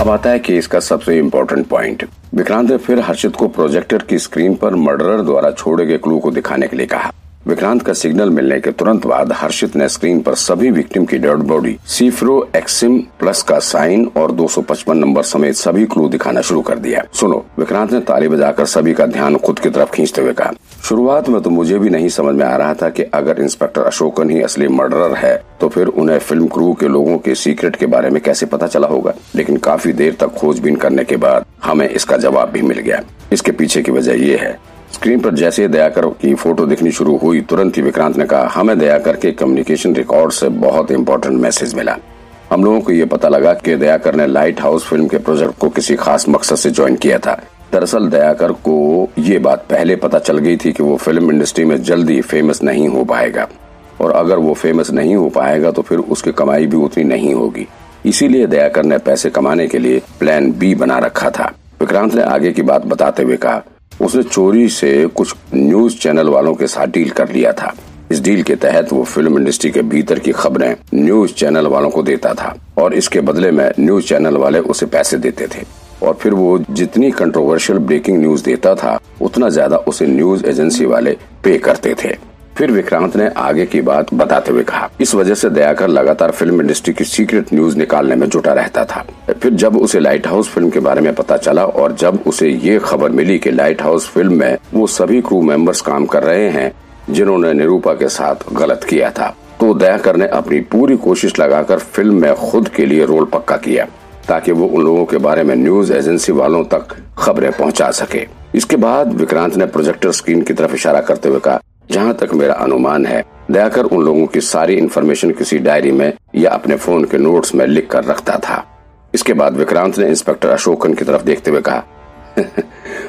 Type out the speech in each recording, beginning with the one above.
अब आता है केस का सबसे इम्पोर्टेंट पॉइंट विक्रांत ने फिर हर्षित को प्रोजेक्टर की स्क्रीन पर मर्डरर द्वारा छोड़े गए क्लू को दिखाने के लिए कहा। विक्रांत का सिग्नल मिलने के तुरंत बाद हर्षित ने स्क्रीन पर सभी विक्टिम की डेड बॉडी सीफ्रो एक्सिम प्लस का साइन और 255 नंबर समेत सभी क्लू दिखाना शुरू कर दिया। सुनो, विक्रांत ने ताली बजाकर सभी का ध्यान खुद की तरफ़ खींचते हुए कहा। शुरुआत में तो मुझे भी नहीं समझ में आ रहा था कि अगर इंस्पेक्टर अशोकन ही असली मर्डरर है तो फिर उन्हें फ़िल्म क्रू के लोगों के सीक्रेट के बारे में कैसे पता चला होगा? लेकिन काफ़ी देर तक खोजबीन करने के बाद हमें इसका जवाब भी मिल गया। इसके पीछे की वजह ये है स्क्रीन पर जैसे दयाकर की फ़ोटो दिखनी शुरू हुई, तुरंत ही विक्रांत ने कहा, हमें दयाकर के कम्युनिकेशन रिकॉर्ड से बहुत इंपॉर्टेंट मैसेज मिला। हम लोगों को ये पता लगा कि दयाकर ने लाइट हाउस फ़िल्म के प्रोजेक्ट को किसी खास मकसद से ज्वाइन किया था। दरअसल दयाकर को ये बात पहले पता चल गई थी कि वो फ़िल्म इंडस्ट्री में जल्दी फ़ेमस नहीं हो पाएगा। और अगर वो फ़ेमस नहीं हो पाएगा तो फिर उसकी कमाई भी उतनी नहीं होगी। इसीलिए दयाकर ने पैसे कमाने के लिए प्लान बी बना रखा था। विक्रांत ने आगे की बात बताते हुए कहा उसने चोरी से कुछ न्यूज़ चैनल वालों के साथ डील कर लिया था। इस डील के तहत वो फ़िल्म इंडस्ट्री के भीतर की खबरें न्यूज़ चैनल वालों को देता था और इसके बदले में न्यूज़ चैनल वाले उसे पैसे देते थे। और फिर वो जितनी कंट्रोवर्शियल ब्रेकिंग न्यूज़ देता था, उतना ज़्यादा उसे न्यूज़ एजेंसी वाले पे करते थे। फिर विक्रांत ने आगे की बात बताते हुए कहा। इस वजह से दयाकर लगातार फ़िल्म इंडस्ट्री की सीक्रेट न्यूज़ निकालने में जुटा रहता था। फिर जब उसे लाइट हाउस फ़िल्म के बारे में पता चला और जब उसे ये खबर मिली कि लाइट हाउस फ़िल्म में वो सभी क्रू मेंबर्स काम कर रहे हैं, जिन्होंने निरूपा के साथ गलत किया था तो दयाकर ने अपनी पूरी कोशिश लगाकर फ़िल्म में खुद के लिए रोल पक्का किया, ताकि वो उन लोगों के बारे में न्यूज़ एजेंसी वालों तक खबरें पहुँचा सके। इसके बाद विक्रांत ने प्रोजेक्टर स्क्रीन की तरफ़ इशारा करते हुए कहा जहाँ तक मेरा अनुमान है, दयाकर उन लोगों की सारी इन्फॉर्मेशन किसी डायरी में या अपने फ़ोन के नोट्स में लिख कर रखता था। इसके बाद विक्रांत ने इंस्पेक्टर अशोकन की तरफ़ देखते हुए कहा,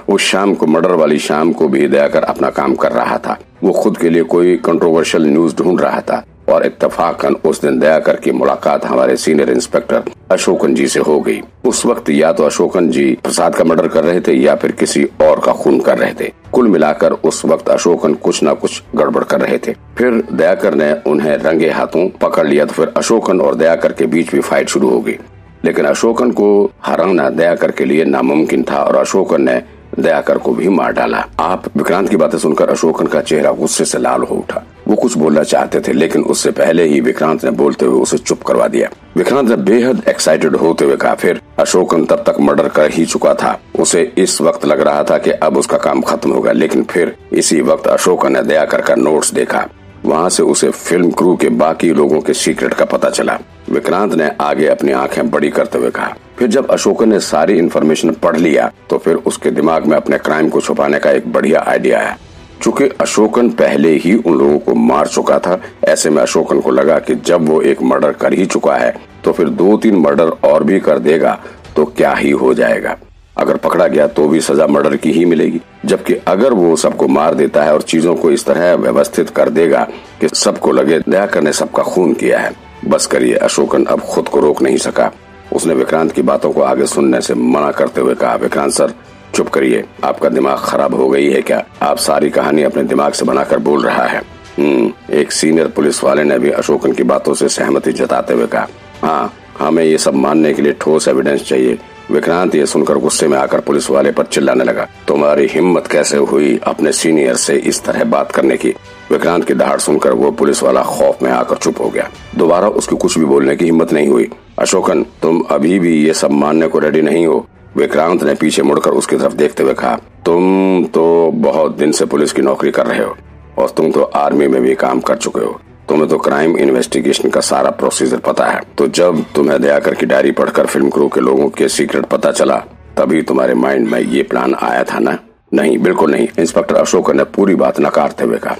उस शाम को मर्डर वाली शाम को भी दयाकर अपना काम कर रहा था। वो खुद के लिए कोई कंट्रोवर्शियल न्यूज़ ढूंढ रहा था और इत्तेफाकन उस दिन दयाकर की मुलाकात हमारे सीनियर इंस्पेक्टर अशोकन जी से हो गई। उस वक्त या तो अशोकन जी प्रसाद का मर्डर कर रहे थे या फिर किसी और का खून कर रहे थे। कुल मिलाकर उस वक्त अशोकन कुछ न कुछ गड़बड़ कर रहे थे। फिर दयाकर ने उन्हें रंगे हाथों पकड़ लिया तो फिर अशोकन और दयाकर के बीच भी फाइट शुरू हो गई। लेकिन अशोकन को हराना दयाकर के लिए नामुमकिन था और अशोकन ने दयाकर को भी मार डाला। आप विक्रांत की बातें सुनकर अशोकन का चेहरा गुस्से से लाल हो उठा। वो कुछ बोलना चाहते थे, लेकिन उससे पहले ही विक्रांत ने बोलते हुए उसे चुप करवा दिया। विक्रांत ने बेहद एक्साइटेड होते हुए कहा, फिर अशोकन तब तक मर्डर कर ही चुका था। उसे इस वक्त लग रहा था कि अब उसका काम खत्म होगा, लेकिन फिर इसी वक्त अशोकन ने दया कर नोट्स देखा। वहाँ से उसे फ़िल्म क्रू के बाकी लोगों के सीक्रेट का पता चला। विक्रांत ने आगे अपनी आँखें बड़ी करते हुए कहा, फिर जब अशोकन ने सारी इन्फॉर्मेशन पढ़ लिया तो फिर उसके दिमाग में अपने क्राइम को छुपाने का एक बढ़िया आइडिया आया। चूँकि अशोकन पहले ही उन लोगों को मार चुका था, ऐसे में अशोकन को लगा कि जब वो एक मर्डर कर ही चुका है तो फिर दो तीन मर्डर और भी कर देगा तो क्या ही हो जाएगा। अगर पकड़ा गया तो भी सजा मर्डर की ही मिलेगी, जबकि अगर वो सबको मार देता है और चीज़ों को इस तरह व्यवस्थित कर देगा कि सबको लगे, दया करने सबका खून किया है। बस करिए, अशोकन अब खुद को रोक नहीं सका। उसने विक्रांत की बातों को आगे सुनने से मना करते हुए कहा, विक्रांत सर चुप करिए। आपका दिमाग खराब हो गई है क्या? आप सारी कहानी अपने दिमाग से बनाकर बोल रहा है। हम्म, एक सीनियर पुलिस वाले ने भी अशोकन की बातों से सहमति जताते हुए कहा। हाँ हमें ये सब मानने के लिए ठोस एविडेंस चाहिए। विक्रांत ये सुनकर गुस्से में आकर पुलिस वाले पर चिल्लाने लगा। तुम्हारी हिम्मत कैसे हुई अपने सीनियर से इस तरह बात करने की? विक्रांत की दहाड़ सुनकर वो पुलिस वाला खौफ में आकर चुप हो गया। दोबारा उसकी कुछ भी बोलने की हिम्मत नहीं हुई। अशोकन तुम अभी भी ये सब मानने को रेडी नहीं हो। विक्रांत ने पीछे मुड़कर उसकी तरफ़ देखते हुए कहा, तुम तो बहुत दिन से पुलिस की नौकरी कर रहे हो, और तुम तो आर्मी में भी काम कर चुके हो। तुम्हें तो क्राइम इन्वेस्टिगेशन का सारा प्रोसीजर पता है। तो जब तुम्हें दयाकर की डायरी पढ़कर फ़िल्म क्रू के लोगों के सीक्रेट पता चला, तभी तुम्हारे माइंड में ये प्लान आया था ना? नहीं, बिल्कुल नहीं, इंस्पेक्टर अशोक ने पूरी बात नकारते हुए कहा।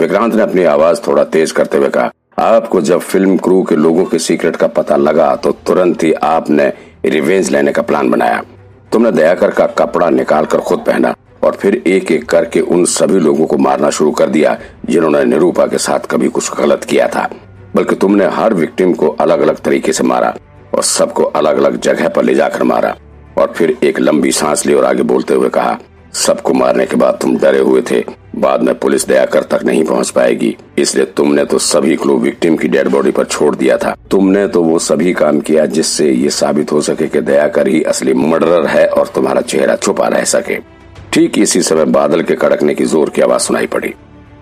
विक्रांत ने अपनी आवाज़ थोड़ा तेज करते हुए कहा, आपको जब फ़िल्म क्रू के लोगों के सीक्रेट का पता लगा तो तुरंत ही आपने रिवेंज लेने का प्लान बनाया। तुमने दयाकर का कपड़ा निकाल कर खुद पहना और फिर एक एक करके उन सभी लोगों को मारना शुरू कर दिया, जिन्होंने निरूपा के साथ कभी कुछ गलत किया था। बल्कि तुमने हर विक्टिम को अलग अलग तरीके से मारा और सबको अलग अलग जगह पर ले जाकर मारा और फिर एक लंबी सांस ली और आगे बोलते हुए कहा, सबको मारने के बाद तुम डरे हुए थे। बाद में पुलिस दयाकर तक नहीं पहुँच पाएगी। इसलिए तुमने तो सभी क्लू विक्टिम की डेड बॉडी पर छोड़ दिया था। तुमने तो वो सभी काम किया जिससे ये साबित हो सके कि दयाकर ही असली मर्डरर है और तुम्हारा चेहरा छुपा रह सके। ठीक इसी समय बादल के कड़कने की ज़ोर की आवाज़ सुनाई पड़ी।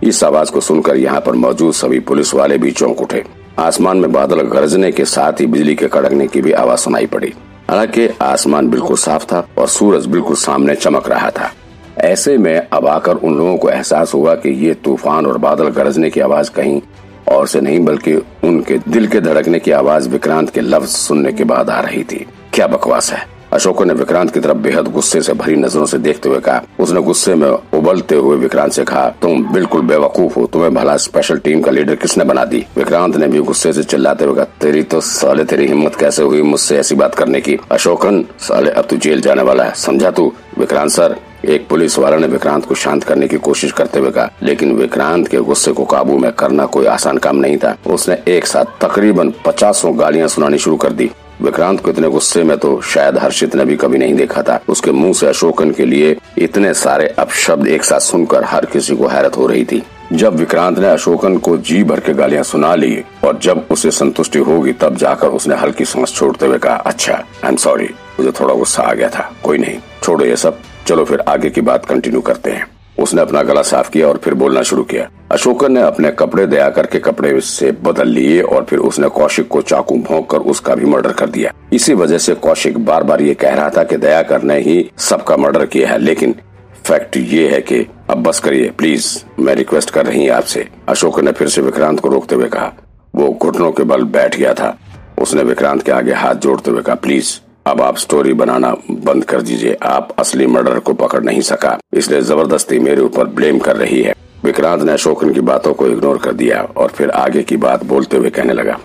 इस आवाज़ को सुनकर यहाँ पर मौजूद सभी पुलिस वाले भी चौंक उठे। आसमान में बादल गरजने के साथ ही बिजली के कड़कने की भी आवाज़ सुनाई पड़ी। हालाँकि आसमान बिल्कुल साफ़ था और सूरज बिल्कुल सामने चमक रहा था। ऐसे में अब आकर उन लोगों को एहसास हुआ कि ये तूफ़ान और बादल गरजने की आवाज़ कहीं और से नहीं, बल्कि उनके दिल के धड़कने की आवाज़ विक्रांत के लफ्ज सुनने के बाद आ रही थी। क्या बकवास है? अशोक ने विक्रांत की तरफ़ बेहद गुस्से से भरी नज़रों से देखते हुए कहा। उसने गुस्से में उबलते हुए विक्रांत से कहा, तुम बिल्कुल बेवकूफ़ हो। तुम्हें भला स्पेशल टीम का लीडर किसने बना दी? विक्रांत ने भी गुस्से से चिल्लाते हुए कहा, तेरी तो साले, तेरी हिम्मत कैसे हुई मुझसे ऐसी बात करने की? अशोकन, साले, अब तू जेल जाने वाला है। समझा तू? विक्रांत सर एक पुलिस वाला ने विक्रांत को शांत करने की कोशिश करते हुए कहा, लेकिन विक्रांत के गुस्से को काबू में करना कोई आसान काम नहीं था। उसने एक साथ तकरीबन पचासों गालियाँ सुनानी शुरू कर दी। विक्रांत को इतने गुस्से में तो शायद हर्षित ने भी कभी नहीं देखा था। उसके मुँह से अशोकन के लिए इतने सारे अपशब्द एक साथ सुनकर हर किसी को हैरत हो रही थी। जब विक्रांत ने अशोकन को जी भर के गालियाँ सुना ली और जब उसे संतुष्टि होगी, तब जाकर उसने हल्की सांस छोड़ते हुए कहा अच्छा आई एम सॉरी मुझे थोड़ा गुस्सा आ गया था, कोई नहीं, छोड़ो ये सब। चलो फिर आगे की बात कंटिन्यू करते हैं। उसने अपना गला साफ़ किया और फिर बोलना शुरू किया। अशोकन ने अपने कपड़े दया करके कपड़े से बदल लिए और फिर उसने कौशिक को चाकू भोंक कर उसका भी मर्डर कर दिया। इसी वजह से कौशिक बार बार ये कह रहा था कि दयाकर ने ही सबका मर्डर किया है, लेकिन फैक्ट ये है कि अब बस करिए प्लीज़ मैं रिक्वेस्ट कर रही हूँ आपसे। अशोक ने फिर से विक्रांत को रोकते हुए कहा। वो घुटनों के बल बैठ गया था। उसने विक्रांत के आगे हाथ जोड़ते हुए कहा प्लीज़ अब आप स्टोरी बनाना बंद कर दीजिए। आप असली मर्डर को पकड़ नहीं सका। इसलिए ज़बरदस्ती मेरे ऊपर ब्लेम कर रही है। विक्रांत ने अशोकन की बातों को इग्नोर कर दिया और फिर आगे की बात बोलते हुए कहने लगा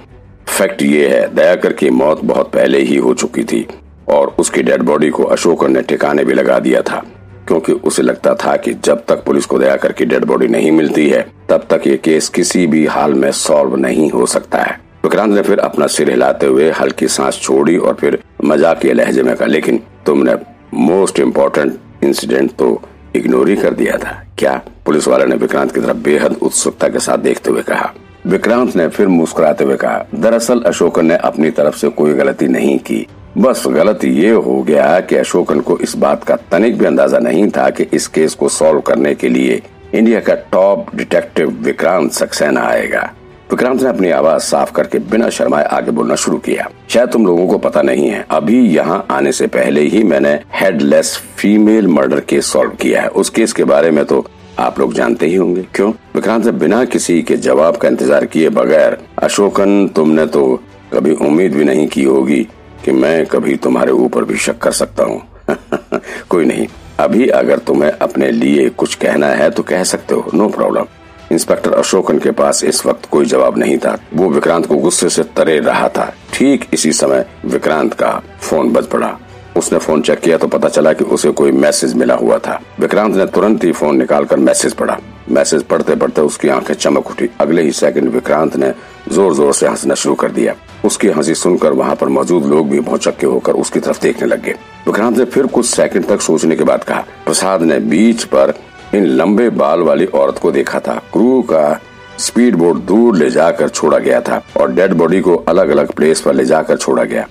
फैक्ट ये है दयाकर की मौत बहुत पहले ही हो चुकी थी और उसकी डेड बॉडी को अशोकन ने ठिकाने भी लगा दिया था, क्योंकि उसे लगता था कि जब तक पुलिस को दयाकर की डेड बॉडी नहीं मिलती है, तब तक ये केस किसी भी हाल में सॉल्व नहीं हो सकता है। विक्रांत ने फिर अपना सिर हिलाते हुए हल्की सांस छोड़ी और फिर मज़ाक के लहजे में कहा, लेकिन तुमने मोस्ट इम्पोर्टेंट इंसिडेंट तो इग्नोर ही कर दिया था। क्या पुलिस वाले ने विक्रांत की तरफ़ बेहद उत्सुकता के साथ देखते हुए कहा। विक्रांत ने फिर मुस्कुराते हुए कहा, दरअसल अशोकन ने अपनी तरफ़ से कोई गलती नहीं की। बस गलती ये हो गया कि अशोकन को इस बात का तनिक भी अंदाज़ा नहीं था कि इस केस को सॉल्व करने के लिए इंडिया का टॉप डिटेक्टिव विक्रांत सक्सेना आएगा। विक्रांत ने अपनी आवाज़ साफ़ करके बिना शर्माए आगे बोलना शुरू किया। शायद तुम लोगों को पता नहीं है, अभी यहाँ आने से पहले ही मैंने headless female murder case solve किया है। उस केस के बारे में तो आप लोग जानते ही होंगे। क्यों? विक्रांत ने बिना किसी के जवाब का इंतज़ार किए बगैर, अशोकन, तुमने तो कभी उम्मीद भी नहीं की होगी कि मैं कभी तुम्हारे ऊपर भी शक कर सकता हूँ। कोई नहीं, अभी अगर तुम्हें अपने लिए कुछ कहना है तो कह सकते हो, नो प्रॉब्लम। इंस्पेक्टर अशोकन के पास इस वक्त कोई जवाब नहीं था। वो विक्रांत को गुस्से से तरे रहा था। ठीक इसी समय विक्रांत का फ़ोन बज पड़ा। उसने फ़ोन चेक किया तो पता चला कि उसे कोई मैसेज मिला हुआ था। विक्रांत ने तुरंत ही फ़ोन निकालकर मैसेज पढ़ा। मैसेज पढ़ते पढ़ते उसकी आँखें चमक उठी। अगले ही सेकंड विक्रांत ने ज़ोर ज़ोर से हंसना शुरू कर दिया। उसकी हँसी सुनकर वहाँ पर मौजूद लोग भी भौचक्के होकर उसकी तरफ़ देखने लगे। विक्रांत ने फिर कुछ सेकंड तक सोचने के बाद कहा, प्रसाद ने बीच पर इन लंबे बाल वाली औरत को देखा था। क्रू का स्पीड बोट दूर ले जाकर छोड़ा गया था और डेड बॉडी को अलग अलग प्लेस पर ले जाकर छोड़ा गया।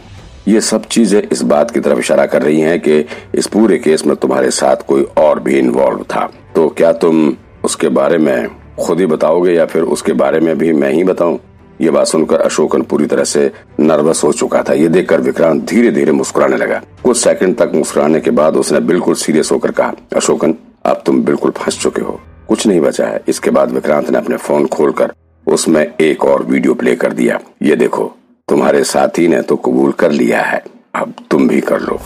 ये सब चीज़ें इस बात की तरफ़ इशारा कर रही हैं कि इस पूरे केस में तुम्हारे साथ कोई और भी इन्वॉल्व था। तो क्या तुम उसके बारे में खुद ही बताओगे या फिर उसके बारे में भी मैं ही बताऊँ? ये बात सुनकर अशोकन पूरी तरह से नर्वस हो चुका था। ये देखकर विक्रांत धीरे धीरे मुस्कुराने लगा। कुछ सेकंड तक मुस्कुराने के बाद उसने बिल्कुल सीरियस होकर कहा, अशोकन अब तुम बिल्कुल फंस चुके हो। कुछ नहीं बचा है। इसके बाद विक्रांत ने अपने फ़ोन खोलकर उसमें एक और वीडियो प्ले कर दिया। ये देखो, तुम्हारे साथी ने तो कबूल कर लिया है। अब तुम भी कर लो।